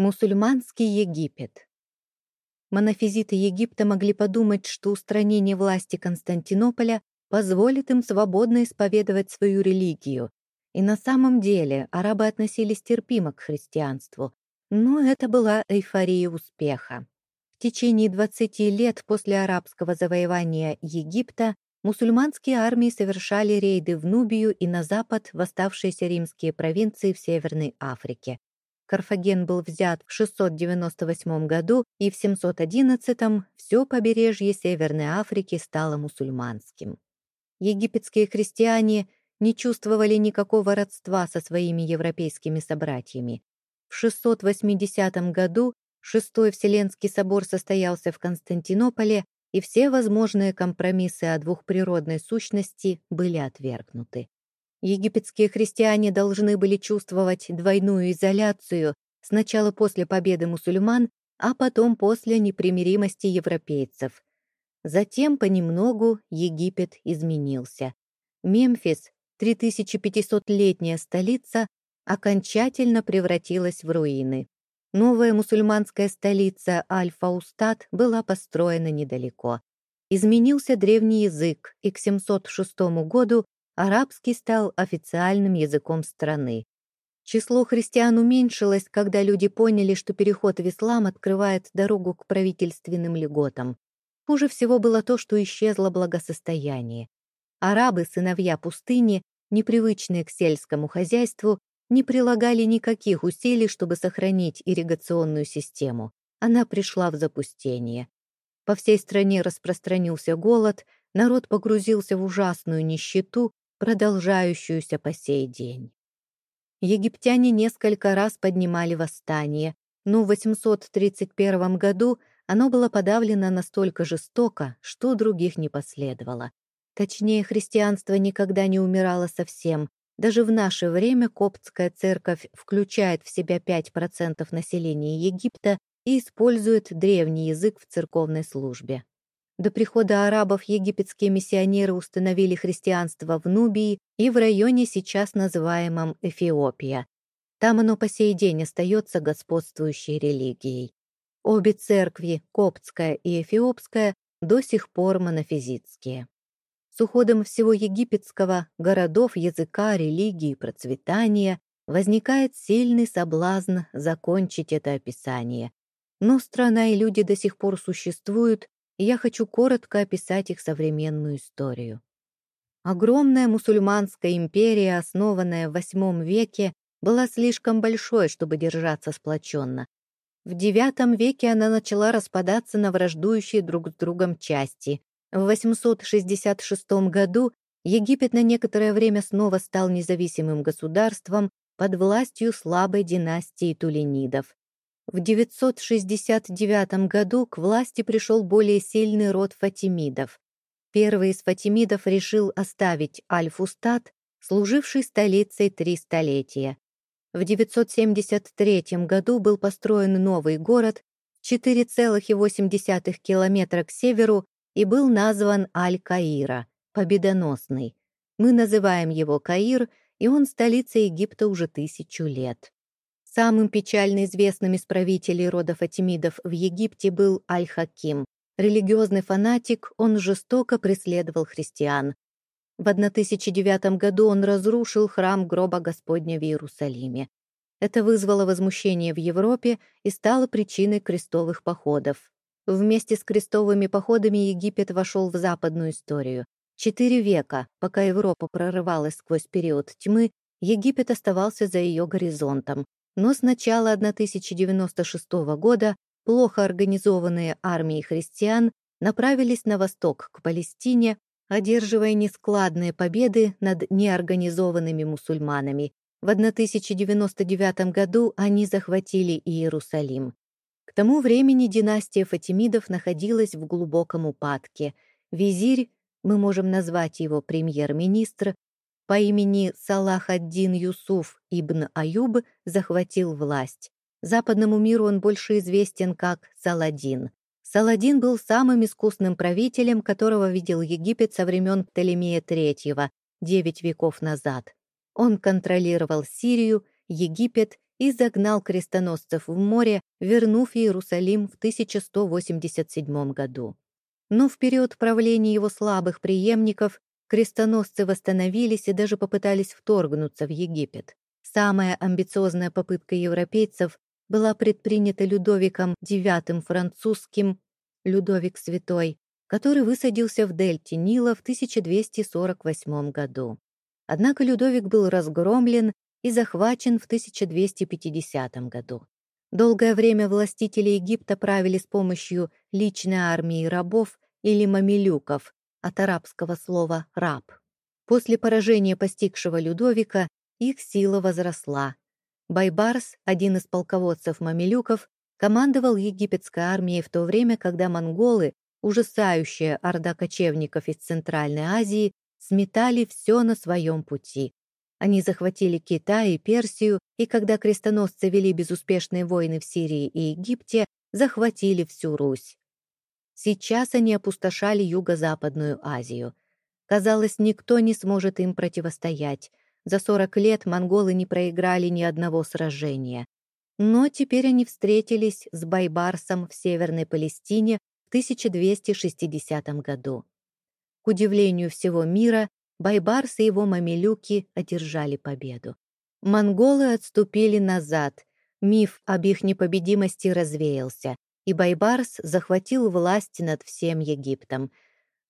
Мусульманский Египет. Монофизиты Египта могли подумать, что устранение власти Константинополя позволит им свободно исповедовать свою религию. И на самом деле арабы относились терпимо к христианству, но это была эйфория успеха. В течение 20 лет после арабского завоевания Египта мусульманские армии совершали рейды в Нубию и на запад в оставшиеся римские провинции в Северной Африке. Карфаген был взят в 698 году, и в 711 все побережье Северной Африки стало мусульманским. Египетские христиане не чувствовали никакого родства со своими европейскими собратьями. В 680 году Шестой Вселенский собор состоялся в Константинополе, и все возможные компромиссы о двухприродной сущности были отвергнуты. Египетские христиане должны были чувствовать двойную изоляцию сначала после победы мусульман, а потом после непримиримости европейцев. Затем понемногу Египет изменился. Мемфис, 3500-летняя столица, окончательно превратилась в руины. Новая мусульманская столица Аль-Фаустат была построена недалеко. Изменился древний язык, и к 706 году арабский стал официальным языком страны. Число христиан уменьшилось, когда люди поняли, что переход в ислам открывает дорогу к правительственным льготам. Хуже всего было то, что исчезло благосостояние. Арабы, сыновья пустыни, непривычные к сельскому хозяйству, не прилагали никаких усилий, чтобы сохранить ирригационную систему. Она пришла в запустение. По всей стране распространился голод, народ погрузился в ужасную нищету, продолжающуюся по сей день. Египтяне несколько раз поднимали восстание, но в 831 году оно было подавлено настолько жестоко, что других не последовало. Точнее, христианство никогда не умирало совсем. Даже в наше время коптская церковь включает в себя 5% населения Египта и использует древний язык в церковной службе. До прихода арабов египетские миссионеры установили христианство в Нубии и в районе, сейчас называемом Эфиопия. Там оно по сей день остается господствующей религией. Обе церкви, коптская и эфиопская, до сих пор монофизитские. С уходом всего египетского, городов, языка, религии, процветания, возникает сильный соблазн закончить это описание. Но страна и люди до сих пор существуют, и я хочу коротко описать их современную историю. Огромная мусульманская империя, основанная в VIII веке, была слишком большой, чтобы держаться сплоченно. В IX веке она начала распадаться на враждующие друг с другом части. В 866 году Египет на некоторое время снова стал независимым государством под властью слабой династии Тулинидов. В 969 году к власти пришел более сильный род фатимидов. Первый из фатимидов решил оставить Аль-Фустат, служивший столицей три столетия. В 973 году был построен новый город 4,8 километра к северу и был назван Аль-Каира, победоносный. Мы называем его Каир, и он столица Египта уже тысячу лет. Самым печально известным из правителей рода Фатимидов в Египте был Аль-Хаким. Религиозный фанатик, он жестоко преследовал христиан. В 1009 году он разрушил храм гроба Господня в Иерусалиме. Это вызвало возмущение в Европе и стало причиной крестовых походов. Вместе с крестовыми походами Египет вошел в западную историю. Четыре века, пока Европа прорывалась сквозь период тьмы, Египет оставался за ее горизонтом, но с начала 1096 года плохо организованные армии христиан направились на восток, к Палестине, одерживая нескладные победы над неорганизованными мусульманами. В 1099 году они захватили Иерусалим. К тому времени династия Фатимидов находилась в глубоком упадке. Визирь, мы можем назвать его премьер-министр, по имени Салах ад-Дин Юсуф ибн Аюб захватил власть. Западному миру он больше известен как Саладин. Саладин был самым искусным правителем, которого видел Египет со времен Птолемея III, девять веков назад. Он контролировал Сирию, Египет и загнал крестоносцев в море, вернув Иерусалим в 1187 году. Но в период правления его слабых преемников крестоносцы восстановились и даже попытались вторгнуться в Египет. Самая амбициозная попытка европейцев была предпринята Людовиком IX французским, Людовик Святой, который высадился в дельте Нила в 1248 году. Однако Людовик был разгромлен и захвачен в 1250 году. Долгое время властители Египта правили с помощью личной армии рабов или мамилюков, от арабского слова «раб». После поражения постигшего Людовика их сила возросла. Байбарс, один из полководцев мамилюков, командовал египетской армией в то время, когда монголы ужасающая орда кочевников из Центральной Азии сметали все на своем пути. Они захватили Китай и Персию, и когда крестоносцы вели безуспешные войны в Сирии и Египте, захватили всю Русь. Сейчас они опустошали Юго-Западную Азию. Казалось, никто не сможет им противостоять. За 40 лет монголы не проиграли ни одного сражения. Но теперь они встретились с Байбарсом в Северной Палестине 1260 году. К удивлению всего мира, Байбарс и его мамилюки одержали победу. Монголы отступили назад, миф об их непобедимости развеялся, и Байбарс захватил власть над всем Египтом.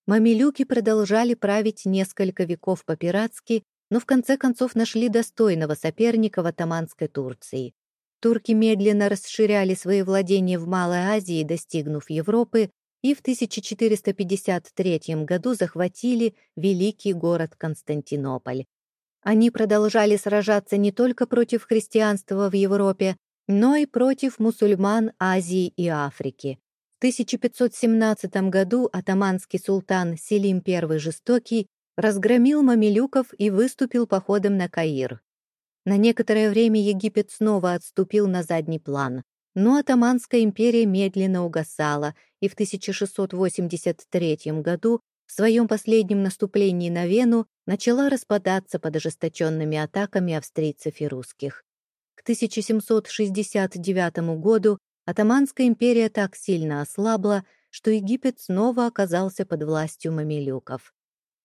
Мамилюки продолжали править несколько веков по-пиратски, но в конце концов нашли достойного соперника в Атаманской Турции. Турки медленно расширяли свои владения в Малой Азии, достигнув Европы, и в 1453 году захватили великий город Константинополь. Они продолжали сражаться не только против христианства в Европе, но и против мусульман Азии и Африки. В 1517 году атаманский султан Селим I Жестокий разгромил мамилюков и выступил походом на Каир. На некоторое время Египет снова отступил на задний план, но Атаманская империя медленно угасала, и в 1683 году в своем последнем наступлении на Вену начала распадаться под ожесточенными атаками австрийцев и русских. К 1769 году Атаманская империя так сильно ослабла, что Египет снова оказался под властью мамилюков.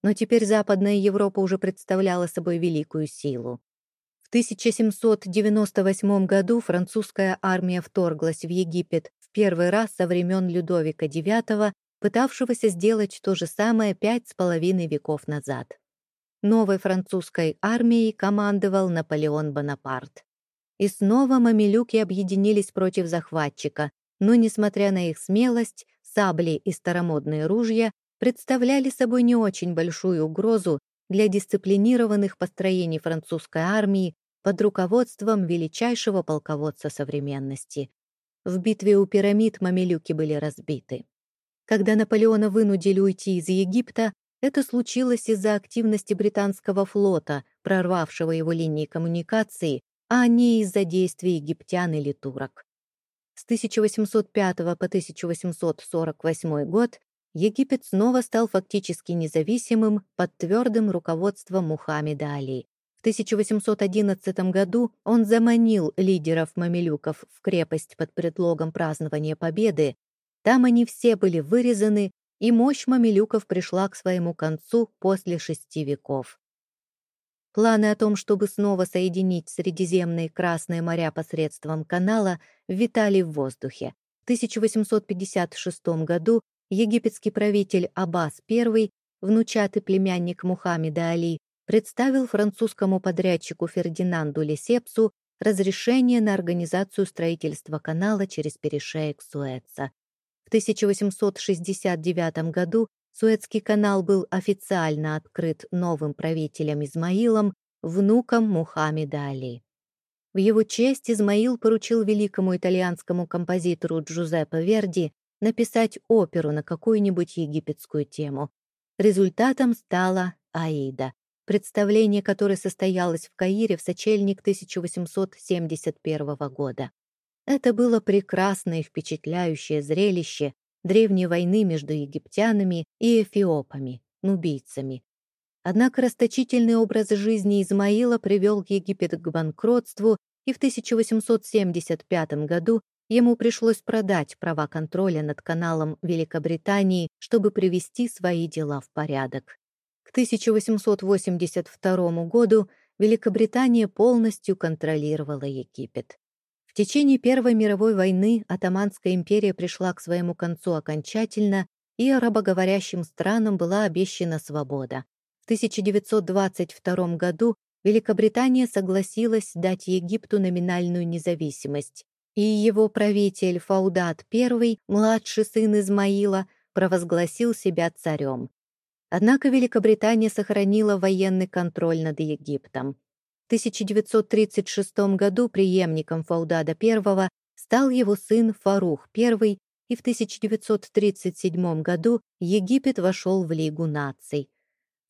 Но теперь Западная Европа уже представляла собой великую силу. В 1798 году французская армия вторглась в Египет в первый раз со времен Людовика IX, пытавшегося сделать то же самое пять с половиной веков назад. Новой французской армией командовал Наполеон Бонапарт. И снова мамилюки объединились против захватчика, но, несмотря на их смелость, сабли и старомодные ружья представляли собой не очень большую угрозу для дисциплинированных построений французской армии под руководством величайшего полководца современности. В битве у пирамид мамилюки были разбиты. Когда Наполеона вынудили уйти из Египта, это случилось из-за активности британского флота, прорвавшего его линии коммуникации, а не из-за действий египтян или турок. С 1805 по 1848 год Египет снова стал фактически независимым под твердым руководством Мухаммеда Али. В 1811 году он заманил лидеров мамилюков в крепость под предлогом празднования победы. Там они все были вырезаны, и мощь мамилюков пришла к своему концу после шести веков. Планы о том, чтобы снова соединить Средиземные Красные моря посредством канала, витали в воздухе. В 1856 году египетский правитель Аббас I, внучатый племянник Мухаммеда Али, представил французскому подрядчику Фердинанду Лесепсу разрешение на организацию строительства канала через перешеек Суэца. В 1869 году Суэцкий канал был официально открыт новым правителем Измаилом, внуком Мухаммеда Али. В его честь Измаил поручил великому итальянскому композитору Джузеппе Верди написать оперу на какую-нибудь египетскую тему. Результатом стала «Аида», представление которое состоялось в Каире в сочельник 1871 года. Это было прекрасное и впечатляющее зрелище древней войны между египтянами и эфиопами, нубийцами. Однако расточительный образ жизни Измаила привел Египет к банкротству, и в 1875 году ему пришлось продать права контроля над каналом Великобритании, чтобы привести свои дела в порядок. К 1882 году Великобритания полностью контролировала Египет. В течение Первой мировой войны Отоманская империя пришла к своему концу окончательно, и арабоговорящим странам была обещана свобода. В 1922 году Великобритания согласилась дать Египту номинальную независимость, и его правитель Фаудат I, младший сын Измаила, провозгласил себя царем. Однако Великобритания сохранила военный контроль над Египтом. В 1936 году преемником Фаудада I стал его сын Фарух I, и в 1937 году Египет вошел в Лигу наций.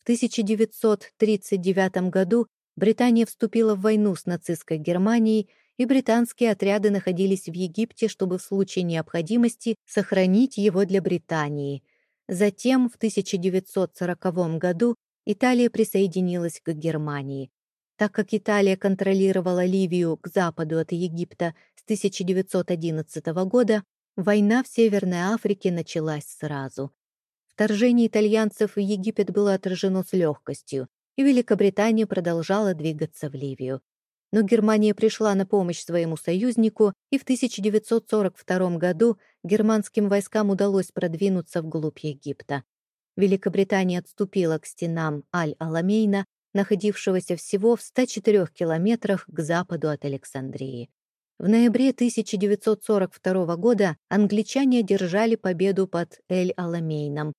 В 1939 году Британия вступила в войну с нацистской Германией, и британские отряды находились в Египте, чтобы в случае необходимости сохранить его для Британии – Затем, в 1940 году, Италия присоединилась к Германии. Так как Италия контролировала Ливию к западу от Египта с 1911 года, война в Северной Африке началась сразу. Вторжение итальянцев в Египет было отражено с легкостью, и Великобритания продолжала двигаться в Ливию но Германия пришла на помощь своему союзнику, и в 1942 году германским войскам удалось продвинуться вглубь Египта. Великобритания отступила к стенам Аль-Аламейна, находившегося всего в 104 километрах к западу от Александрии. В ноябре 1942 года англичане одержали победу под Эль-Аламейном.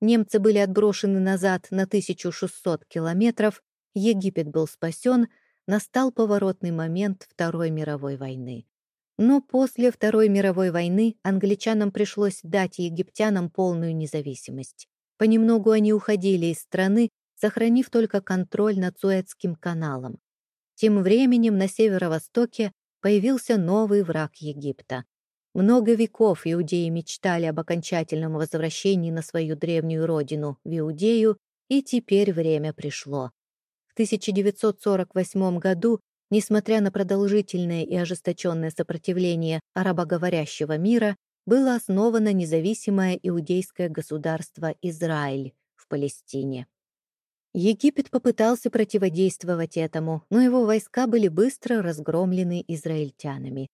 Немцы были отброшены назад на 1600 километров, Египет был спасен, настал поворотный момент Второй мировой войны. Но после Второй мировой войны англичанам пришлось дать египтянам полную независимость. Понемногу они уходили из страны, сохранив только контроль над Суэцким каналом. Тем временем на северо-востоке появился новый враг Египта. Много веков иудеи мечтали об окончательном возвращении на свою древнюю родину, в Иудею, и теперь время пришло. В 1948 году, несмотря на продолжительное и ожесточенное сопротивление арабоговорящего мира, было основано независимое иудейское государство Израиль в Палестине. Египет попытался противодействовать этому, но его войска были быстро разгромлены израильтянами.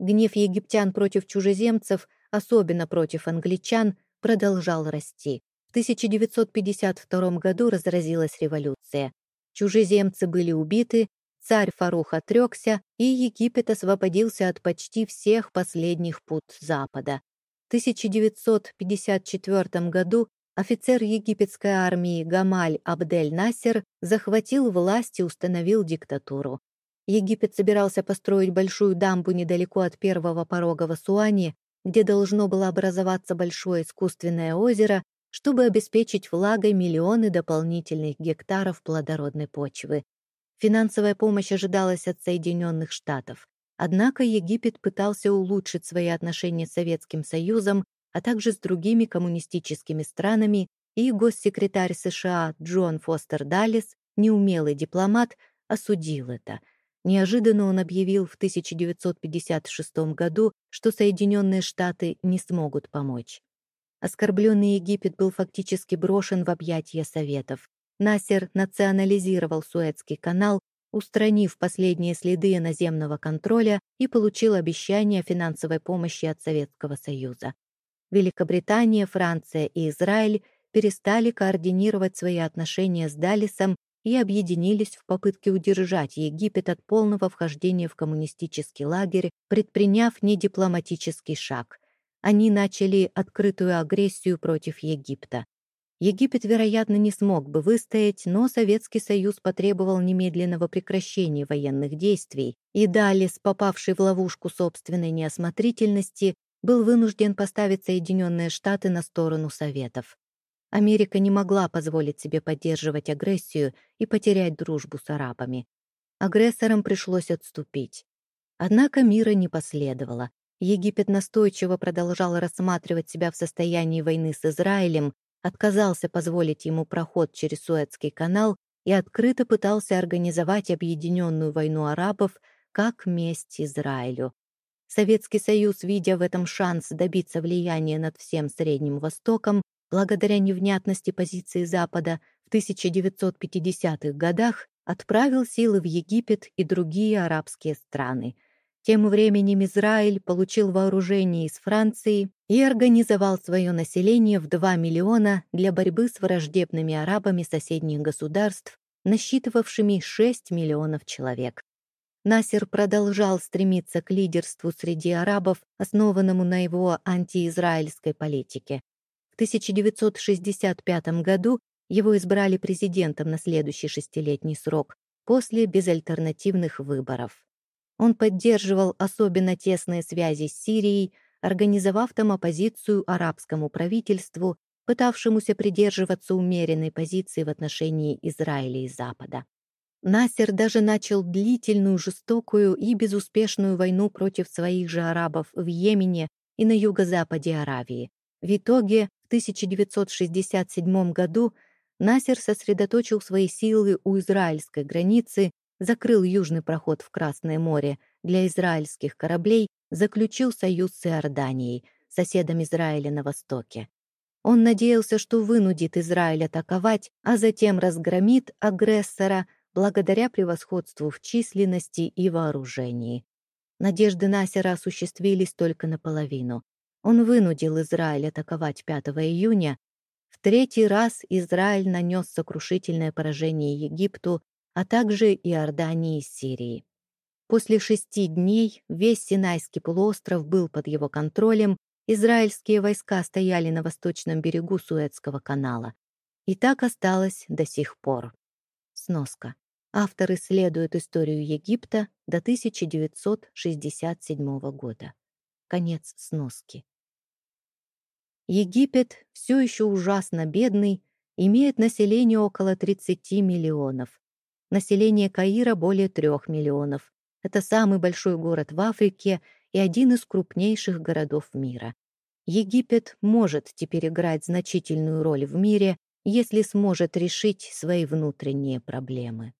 Гнев египтян против чужеземцев, особенно против англичан, продолжал расти. В 1952 году разразилась революция. Чужеземцы были убиты, царь Фарух отрекся, и Египет освободился от почти всех последних пут Запада. В 1954 году офицер египетской армии Гамаль Абдель-Насер захватил власть и установил диктатуру. Египет собирался построить большую дамбу недалеко от первого порога в Асуане, где должно было образоваться большое искусственное озеро, чтобы обеспечить влагой миллионы дополнительных гектаров плодородной почвы. Финансовая помощь ожидалась от Соединенных Штатов. Однако Египет пытался улучшить свои отношения с Советским Союзом, а также с другими коммунистическими странами, и госсекретарь США Джон Фостер Даллес, неумелый дипломат, осудил это. Неожиданно он объявил в 1956 году, что Соединенные Штаты не смогут помочь. Оскорбленный Египет был фактически брошен в объятия Советов. Насер национализировал Суэцкий канал, устранив последние следы наземного контроля и получил обещание финансовой помощи от Советского Союза. Великобритания, Франция и Израиль перестали координировать свои отношения с Далисом и объединились в попытке удержать Египет от полного вхождения в коммунистический лагерь, предприняв недипломатический шаг — они начали открытую агрессию против Египта. Египет, вероятно, не смог бы выстоять, но Советский Союз потребовал немедленного прекращения военных действий, и Далис, попавший в ловушку собственной неосмотрительности, был вынужден поставить Соединенные Штаты на сторону Советов. Америка не могла позволить себе поддерживать агрессию и потерять дружбу с арабами. Агрессорам пришлось отступить. Однако мира не последовало. Египет настойчиво продолжал рассматривать себя в состоянии войны с Израилем, отказался позволить ему проход через Суэцкий канал и открыто пытался организовать объединенную войну арабов как месть Израилю. Советский Союз, видя в этом шанс добиться влияния над всем Средним Востоком, благодаря невнятности позиции Запада, в 1950-х годах отправил силы в Египет и другие арабские страны. Тем временем Израиль получил вооружение из Франции и организовал свое население в 2 миллиона для борьбы с враждебными арабами соседних государств, насчитывавшими 6 миллионов человек. Насер продолжал стремиться к лидерству среди арабов, основанному на его антиизраильской политике. В 1965 году его избрали президентом на следующий шестилетний срок, после безальтернативных выборов. Он поддерживал особенно тесные связи с Сирией, организовав там оппозицию арабскому правительству, пытавшемуся придерживаться умеренной позиции в отношении Израиля и Запада. Насер даже начал длительную, жестокую и безуспешную войну против своих же арабов в Йемене и на юго-западе Аравии. В итоге в 1967 году Насер сосредоточил свои силы у израильской границы, закрыл южный проход в Красное море для израильских кораблей, заключил союз с Иорданией, соседом Израиля на востоке. Он надеялся, что вынудит Израиль атаковать, а затем разгромит агрессора благодаря превосходству в численности и вооружении. Надежды Насера осуществились только наполовину. Он вынудил Израиль атаковать 5 июня, в третий раз Израиль нанес сокрушительное поражение Египту, а также Иордании и Сирии. После шести дней весь Синайский полуостров был под его контролем, израильские войска стояли на восточном берегу Суэцкого канала. И так осталось до сих пор. Сноска. Автор исследует историю Египта до 1967 года. Конец сноски. Египет, все еще ужасно бедный, имеет население около 30 миллионов. Население Каира более 3 миллионов. Это самый большой город в Африке и один из крупнейших городов мира. Египет может теперь играть значительную роль в мире, если сможет решить свои внутренние проблемы.